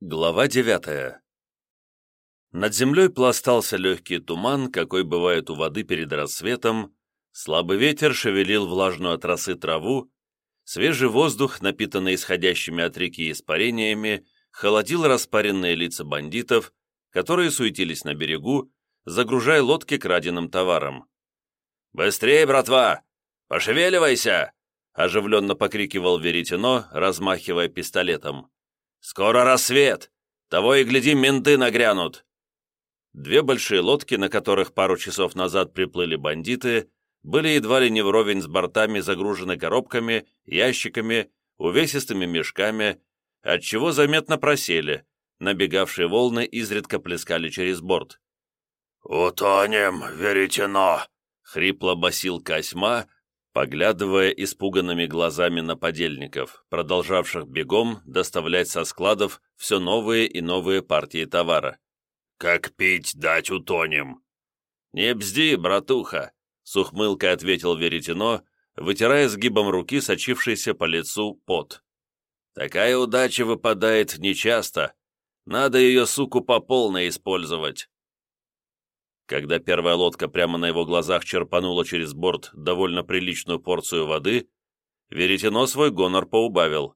Глава девятая. Над землей пластался легкий туман, какой бывает у воды перед рассветом, слабый ветер шевелил влажную от росы траву, свежий воздух, напитанный исходящими от реки испарениями, холодил распаренные лица бандитов, которые суетились на берегу, загружая лодки краденым товаром. «Быстрее, братва! Пошевеливайся!» оживленно покрикивал Веретено, размахивая пистолетом. «Скоро рассвет! Того и гляди, менты нагрянут!» Две большие лодки, на которых пару часов назад приплыли бандиты, были едва ли не вровень с бортами загружены коробками, ящиками, увесистыми мешками, отчего заметно просели, набегавшие волны изредка плескали через борт. «Утонем, веретено!» — хрипло басил Косьма, поглядывая испуганными глазами на подельников, продолжавших бегом доставлять со складов все новые и новые партии товара. «Как пить дать утонем!» «Не бзди, братуха!» — с ухмылкой ответил Веретено, вытирая сгибом руки сочившийся по лицу пот. «Такая удача выпадает нечасто. Надо ее, суку, по полной использовать. Когда первая лодка прямо на его глазах черпанула через борт довольно приличную порцию воды, веретено свой гонор поубавил.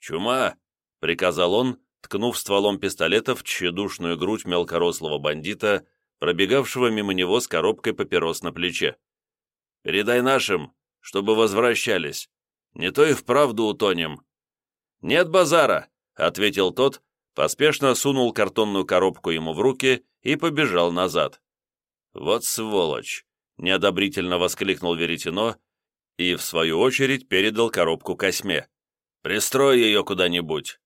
«Чума!» — приказал он, ткнув стволом пистолета в тщедушную грудь мелкорослого бандита, пробегавшего мимо него с коробкой папирос на плече. «Передай нашим, чтобы возвращались. Не то и вправду утонем». «Нет базара!» — ответил тот, поспешно сунул картонную коробку ему в руки и побежал назад. «Вот сволочь!» — неодобрительно воскликнул Веретено и, в свою очередь, передал коробку Косьме. «Пристрой ее куда-нибудь!»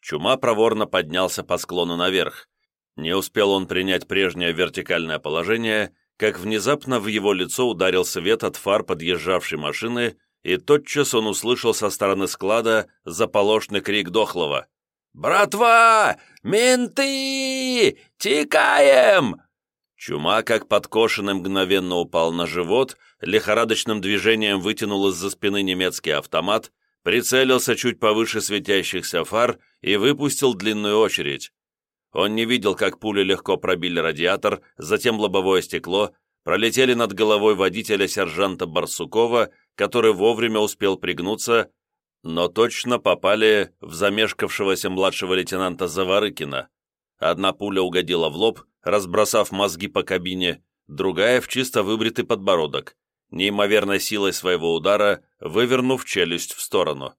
Чума проворно поднялся по склону наверх. Не успел он принять прежнее вертикальное положение, как внезапно в его лицо ударил свет от фар подъезжавшей машины, и тотчас он услышал со стороны склада заполошный крик дохлого. «Братва! Менты! Тикаем! Чума, как подкошенный, мгновенно упал на живот, лихорадочным движением вытянул из-за спины немецкий автомат, прицелился чуть повыше светящихся фар и выпустил длинную очередь. Он не видел, как пули легко пробили радиатор, затем лобовое стекло, пролетели над головой водителя сержанта Барсукова, который вовремя успел пригнуться, но точно попали в замешкавшегося младшего лейтенанта Заварыкина. Одна пуля угодила в лоб, разбросав мозги по кабине, другая в чисто выбритый подбородок, неимоверной силой своего удара вывернув челюсть в сторону.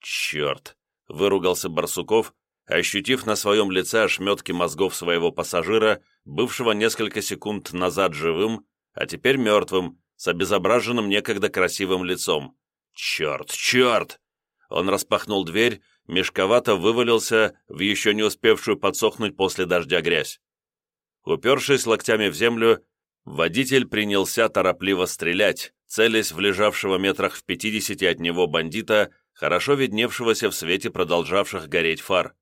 «Черт!» — выругался Барсуков, ощутив на своем лице ошметки мозгов своего пассажира, бывшего несколько секунд назад живым, а теперь мертвым, с обезображенным некогда красивым лицом. «Черт! Черт!» Он распахнул дверь, мешковато вывалился в еще не успевшую подсохнуть после дождя грязь. Упершись локтями в землю, водитель принялся торопливо стрелять, целясь в лежавшего метрах в пятидесяти от него бандита, хорошо видневшегося в свете продолжавших гореть фар.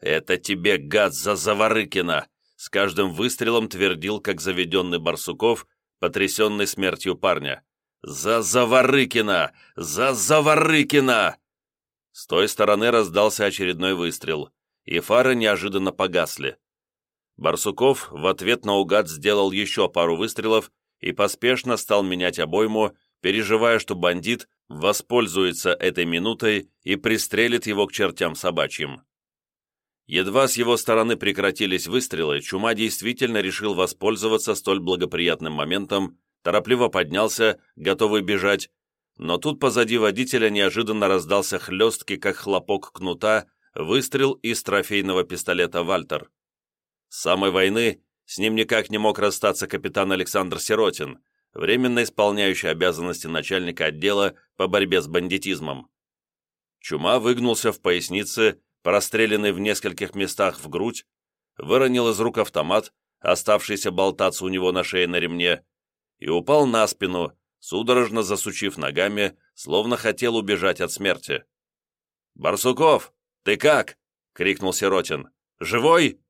«Это тебе, гад, за Заварыкина!» с каждым выстрелом твердил, как заведенный Барсуков, потрясенный смертью парня. «За Заварыкина! За Заварыкина!» С той стороны раздался очередной выстрел, и фары неожиданно погасли. Барсуков в ответ на угад сделал еще пару выстрелов и поспешно стал менять обойму, переживая, что бандит воспользуется этой минутой и пристрелит его к чертям собачьим. Едва с его стороны прекратились выстрелы, Чума действительно решил воспользоваться столь благоприятным моментом, торопливо поднялся, готовый бежать, но тут позади водителя неожиданно раздался хлесткий, как хлопок кнута, выстрел из трофейного пистолета «Вальтер». С самой войны с ним никак не мог расстаться капитан Александр Сиротин, временно исполняющий обязанности начальника отдела по борьбе с бандитизмом. Чума выгнулся в пояснице, простреленный в нескольких местах в грудь, выронил из рук автомат, оставшийся болтаться у него на шее на ремне, и упал на спину, судорожно засучив ногами, словно хотел убежать от смерти. «Барсуков, ты как?» — крикнул Сиротин. «Живой?»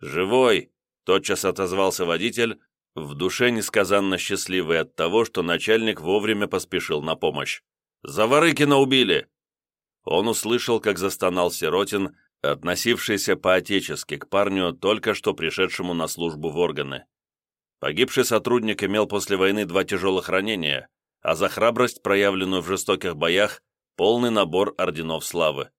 «Живой!» – тотчас отозвался водитель, в душе несказанно счастливый от того, что начальник вовремя поспешил на помощь. «Заварыкина убили!» Он услышал, как застонал Сиротин, относившийся по-отечески к парню, только что пришедшему на службу в органы. Погибший сотрудник имел после войны два тяжелых ранения, а за храбрость, проявленную в жестоких боях, полный набор орденов славы.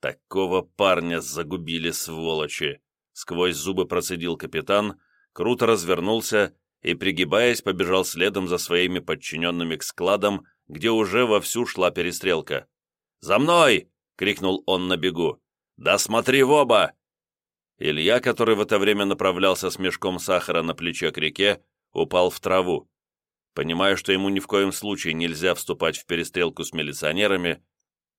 Такого парня загубили сволочи сквозь зубы процедил капитан, круто развернулся и, пригибаясь, побежал следом за своими подчиненными к складам, где уже вовсю шла перестрелка. «За мной!» — крикнул он на бегу. «Да смотри в оба!» Илья, который в это время направлялся с мешком сахара на плече к реке, упал в траву. Понимая, что ему ни в коем случае нельзя вступать в перестрелку с милиционерами,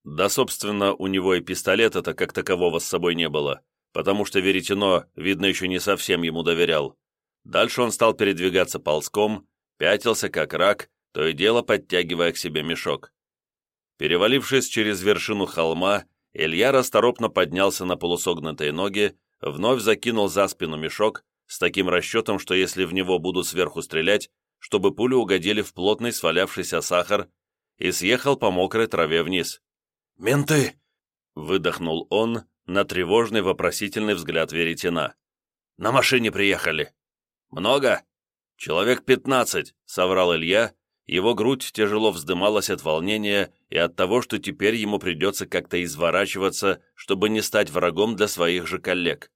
да, собственно, у него и пистолета-то как такового с собой не было, потому что веретено, видно, еще не совсем ему доверял. Дальше он стал передвигаться ползком, пятился как рак, то и дело подтягивая к себе мешок. Перевалившись через вершину холма, Илья расторопно поднялся на полусогнутые ноги, вновь закинул за спину мешок, с таким расчетом, что если в него будут сверху стрелять, чтобы пули угодили в плотный свалявшийся сахар, и съехал по мокрой траве вниз. «Менты!» — выдохнул он, на тревожный вопросительный взгляд Веретена. «На машине приехали». «Много?» «Человек пятнадцать», — соврал Илья. Его грудь тяжело вздымалась от волнения и от того, что теперь ему придется как-то изворачиваться, чтобы не стать врагом для своих же коллег.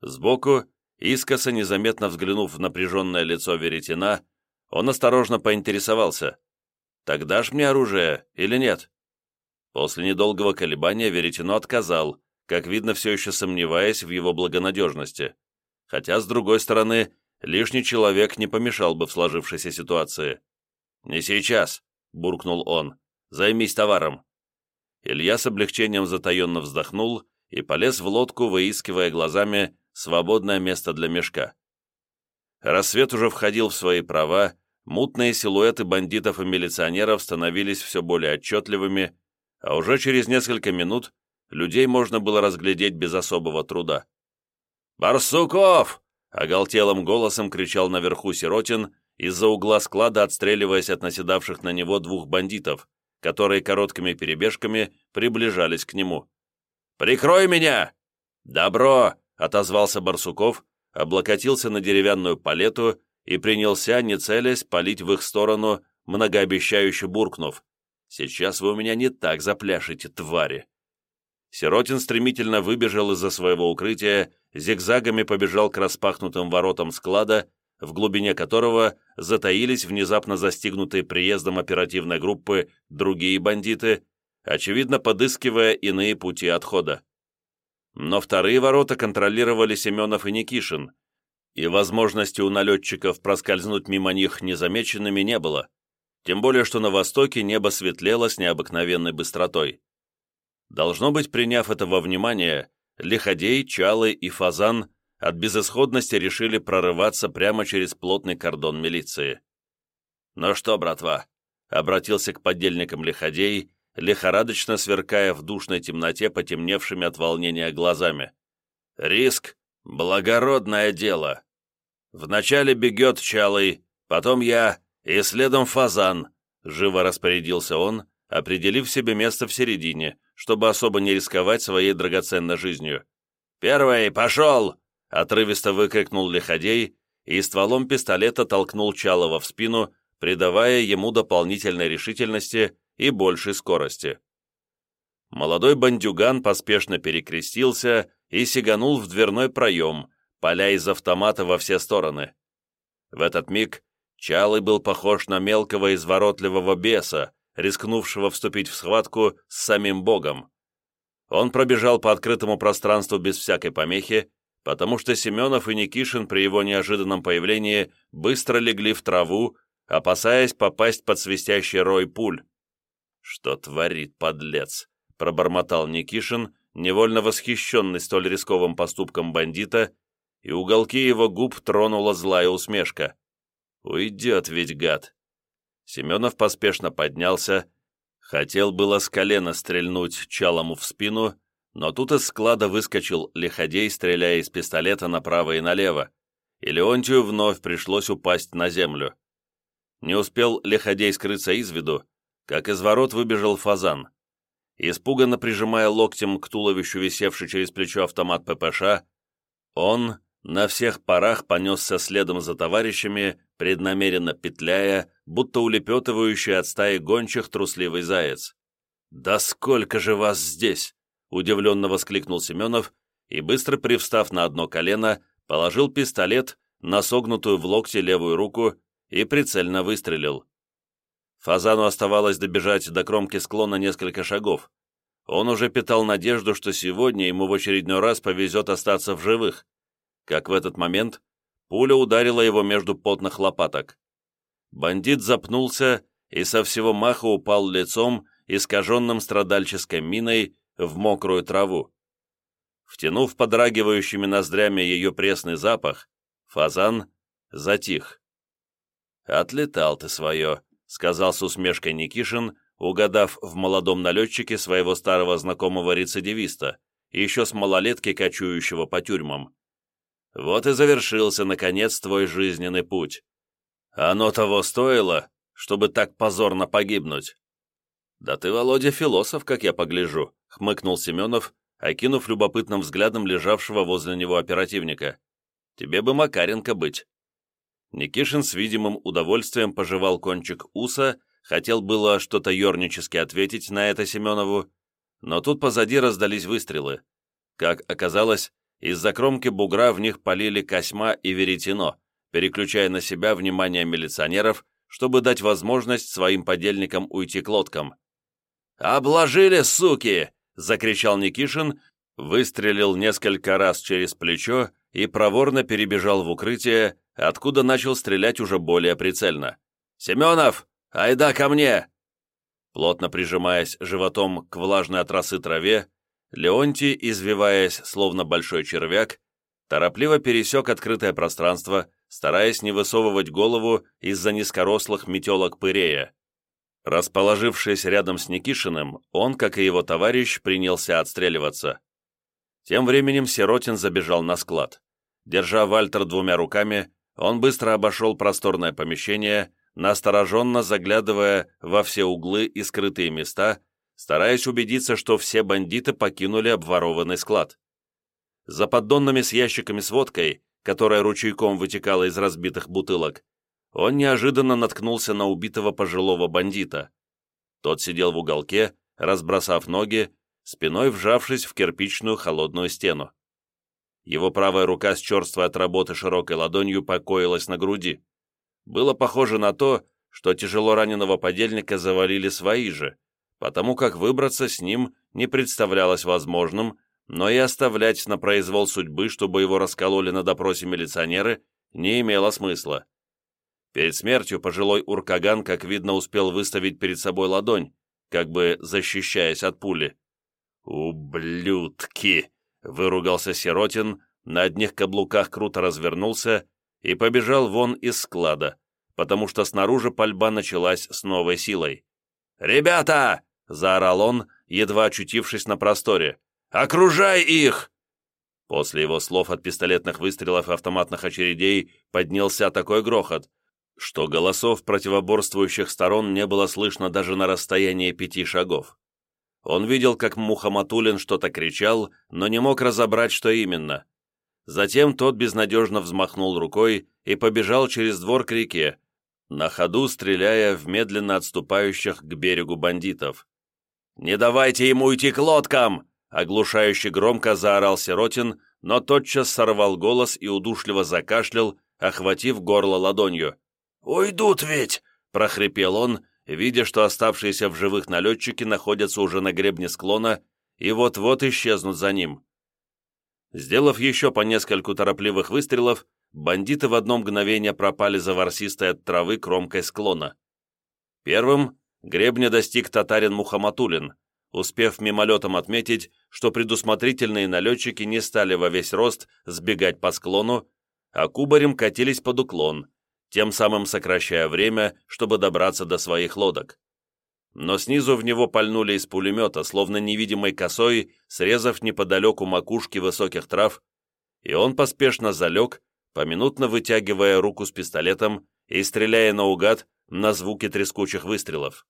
Сбоку, искоса незаметно взглянув в напряженное лицо Веретена, он осторожно поинтересовался. «Тогда ж мне оружие или нет?» После недолгого колебания Веретено отказал, как видно, все еще сомневаясь в его благонадежности. Хотя, с другой стороны, лишний человек не помешал бы в сложившейся ситуации. «Не сейчас», — буркнул он, — «займись товаром». Илья с облегчением затаенно вздохнул и полез в лодку, выискивая глазами свободное место для мешка. Рассвет уже входил в свои права, мутные силуэты бандитов и милиционеров становились все более отчетливыми, а уже через несколько минут людей можно было разглядеть без особого труда. «Барсуков!» — оголтелым голосом кричал наверху Сиротин, из-за угла склада отстреливаясь от наседавших на него двух бандитов, которые короткими перебежками приближались к нему. «Прикрой меня!» «Добро!» — отозвался Барсуков, облокотился на деревянную палету и принялся, не целясь, палить в их сторону, многообещающе буркнув. «Сейчас вы у меня не так запляшете, твари!» Сиротин стремительно выбежал из-за своего укрытия, зигзагами побежал к распахнутым воротам склада, в глубине которого затаились внезапно застигнутые приездом оперативной группы другие бандиты, очевидно подыскивая иные пути отхода. Но вторые ворота контролировали Семенов и Никишин, и возможности у налетчиков проскользнуть мимо них незамеченными не было, тем более что на востоке небо светлело с необыкновенной быстротой. Должно быть, приняв это во внимание, лиходей, чалы и фазан от безысходности решили прорываться прямо через плотный кордон милиции. «Ну что, братва?» — обратился к подельникам лиходей, лихорадочно сверкая в душной темноте потемневшими от волнения глазами. «Риск — благородное дело. Вначале бегет чалы, потом я, и следом фазан», — живо распорядился он, определив себе место в середине, чтобы особо не рисковать своей драгоценной жизнью. «Первый, пошел!» — отрывисто выкрикнул Лиходей и стволом пистолета толкнул Чалова в спину, придавая ему дополнительной решительности и большей скорости. Молодой бандюган поспешно перекрестился и сиганул в дверной проем, поля из автомата во все стороны. В этот миг Чалый был похож на мелкого изворотливого беса, рискнувшего вступить в схватку с самим Богом. Он пробежал по открытому пространству без всякой помехи, потому что Семенов и Никишин при его неожиданном появлении быстро легли в траву, опасаясь попасть под свистящий рой пуль. «Что творит подлец?» — пробормотал Никишин, невольно восхищенный столь рисковым поступком бандита, и уголки его губ тронула злая усмешка. «Уйдет ведь гад!» Семенов поспешно поднялся, хотел было с колена стрельнуть Чалому в спину, но тут из склада выскочил лиходей, стреляя из пистолета направо и налево, и Леонтию вновь пришлось упасть на землю. Не успел лиходей скрыться из виду, как из ворот выбежал фазан. Испуганно прижимая локтем к туловищу висевший через плечо автомат ППШ, он на всех парах понесся следом за товарищами преднамеренно петляя, будто улепетывающий от стаи гончих трусливый заяц. «Да сколько же вас здесь!» — удивленно воскликнул Семенов и, быстро привстав на одно колено, положил пистолет на согнутую в локте левую руку и прицельно выстрелил. Фазану оставалось добежать до кромки склона несколько шагов. Он уже питал надежду, что сегодня ему в очередной раз повезет остаться в живых. Как в этот момент Пуля ударила его между потных лопаток. Бандит запнулся и со всего маха упал лицом, искаженным страдальческой миной, в мокрую траву. Втянув подрагивающими ноздрями ее пресный запах, фазан затих. «Отлетал ты свое», — сказал с усмешкой Никишин, угадав в молодом налетчике своего старого знакомого рецидивиста, еще с малолетки кочующего по тюрьмам. Вот и завершился, наконец, твой жизненный путь. Оно того стоило, чтобы так позорно погибнуть». «Да ты, Володя, философ, как я погляжу», — хмыкнул Семенов, окинув любопытным взглядом лежавшего возле него оперативника. «Тебе бы Макаренко быть». Никишин с видимым удовольствием пожевал кончик уса, хотел было что-то ернически ответить на это Семенову, но тут позади раздались выстрелы. Как оказалось, из-за кромки бугра в них полили косьма и веретено, переключая на себя внимание милиционеров, чтобы дать возможность своим подельникам уйти к лодкам. «Обложили, суки!» — закричал Никишин, выстрелил несколько раз через плечо и проворно перебежал в укрытие, откуда начал стрелять уже более прицельно. «Семенов, айда ко мне!» Плотно прижимаясь животом к влажной от росы траве, Леонтий, извиваясь, словно большой червяк, торопливо пересек открытое пространство, стараясь не высовывать голову из-за низкорослых метелок пырея. Расположившись рядом с Никишиным, он, как и его товарищ, принялся отстреливаться. Тем временем Сиротин забежал на склад. Держа Вальтер двумя руками, он быстро обошел просторное помещение, настороженно заглядывая во все углы и скрытые места, стараясь убедиться, что все бандиты покинули обворованный склад. За поддонными с ящиками с водкой, которая ручейком вытекала из разбитых бутылок, он неожиданно наткнулся на убитого пожилого бандита. Тот сидел в уголке, разбросав ноги, спиной вжавшись в кирпичную холодную стену. Его правая рука с черствой от работы широкой ладонью покоилась на груди. Было похоже на то, что тяжело раненого подельника завалили свои же, потому как выбраться с ним не представлялось возможным, но и оставлять на произвол судьбы, чтобы его раскололи на допросе милиционеры, не имело смысла. Перед смертью пожилой Уркаган, как видно, успел выставить перед собой ладонь, как бы защищаясь от пули. «Ублюдки!» — выругался Сиротин, на одних каблуках круто развернулся и побежал вон из склада, потому что снаружи пальба началась с новой силой. «Ребята!» заорал он, едва очутившись на просторе. «Окружай их!» После его слов от пистолетных выстрелов и автоматных очередей поднялся такой грохот, что голосов противоборствующих сторон не было слышно даже на расстоянии пяти шагов. Он видел, как Мухаматулин что-то кричал, но не мог разобрать, что именно. Затем тот безнадежно взмахнул рукой и побежал через двор к реке, на ходу стреляя в медленно отступающих к берегу бандитов. «Не давайте ему идти к лодкам!» Оглушающе громко заорал Сиротин, но тотчас сорвал голос и удушливо закашлял, охватив горло ладонью. «Уйдут ведь!» — прохрипел он, видя, что оставшиеся в живых налетчики находятся уже на гребне склона и вот-вот исчезнут за ним. Сделав еще по нескольку торопливых выстрелов, бандиты в одно мгновение пропали за ворсистой от травы кромкой склона. Первым Гребня достиг татарин Мухаматулин, успев мимолетом отметить, что предусмотрительные налетчики не стали во весь рост сбегать по склону, а кубарем катились под уклон, тем самым сокращая время, чтобы добраться до своих лодок. Но снизу в него пальнули из пулемета, словно невидимой косой, срезав неподалеку макушки высоких трав, и он поспешно залег, поминутно вытягивая руку с пистолетом и стреляя наугад на звуки трескучих выстрелов.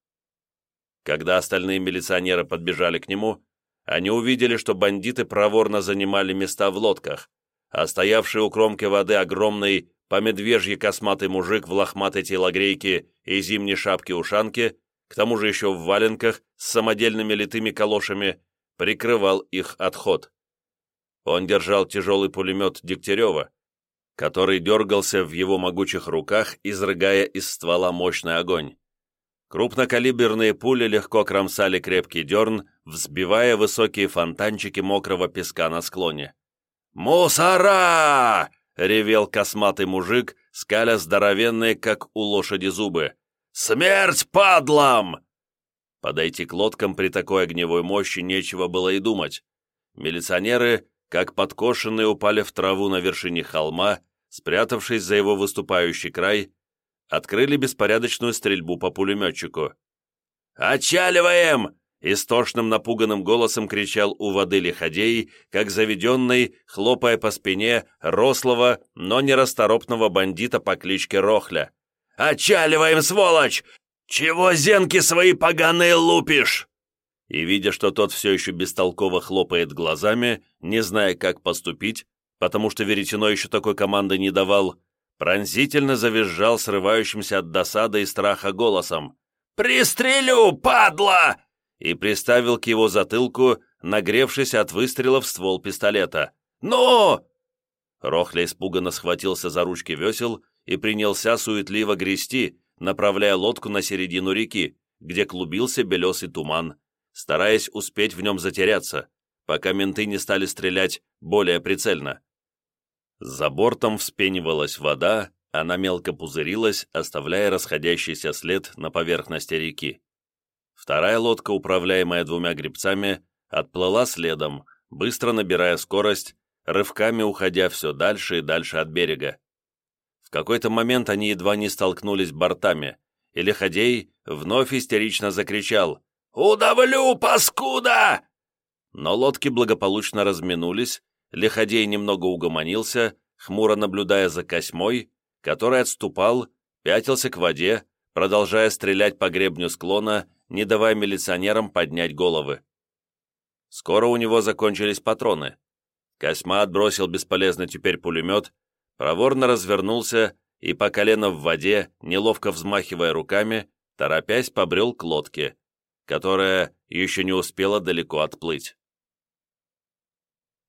Когда остальные милиционеры подбежали к нему, они увидели, что бандиты проворно занимали места в лодках, а стоявший у кромки воды огромный, по медвежьи косматый мужик в лохматой телогрейке и зимней шапке-ушанке, к тому же еще в валенках с самодельными литыми калошами, прикрывал их отход. Он держал тяжелый пулемет Дегтярева, который дергался в его могучих руках, изрыгая из ствола мощный огонь. Крупнокалиберные пули легко кромсали крепкий дерн, взбивая высокие фонтанчики мокрого песка на склоне. «Мусора!» — ревел косматый мужик, скаля здоровенные, как у лошади, зубы. «Смерть падлам!» Подойти к лодкам при такой огневой мощи нечего было и думать. Милиционеры, как подкошенные, упали в траву на вершине холма, спрятавшись за его выступающий край, открыли беспорядочную стрельбу по пулеметчику. «Отчаливаем!» — истошным напуганным голосом кричал у воды лиходей, как заведенный, хлопая по спине рослого, но нерасторопного бандита по кличке Рохля. «Отчаливаем, сволочь! Чего зенки свои поганые лупишь?» И, видя, что тот все еще бестолково хлопает глазами, не зная, как поступить, потому что Веретено еще такой команды не давал, пронзительно завизжал срывающимся от досады и страха голосом «Пристрелю, падла!» и приставил к его затылку, нагревшись от выстрела в ствол пистолета. «Ну!» Рохля испуганно схватился за ручки весел и принялся суетливо грести, направляя лодку на середину реки, где клубился белесый туман, стараясь успеть в нем затеряться, пока менты не стали стрелять более прицельно. За бортом вспенивалась вода, она мелко пузырилась, оставляя расходящийся след на поверхности реки. Вторая лодка, управляемая двумя гребцами, отплыла следом, быстро набирая скорость, рывками уходя все дальше и дальше от берега. В какой-то момент они едва не столкнулись бортами, и Лиходей вновь истерично закричал «Удавлю, паскуда!» Но лодки благополучно разминулись, Лиходей немного угомонился, хмуро наблюдая за Косьмой, который отступал, пятился к воде, продолжая стрелять по гребню склона, не давая милиционерам поднять головы. Скоро у него закончились патроны. Косьма отбросил бесполезный теперь пулемет, проворно развернулся и по колено в воде, неловко взмахивая руками, торопясь побрел к лодке, которая еще не успела далеко отплыть.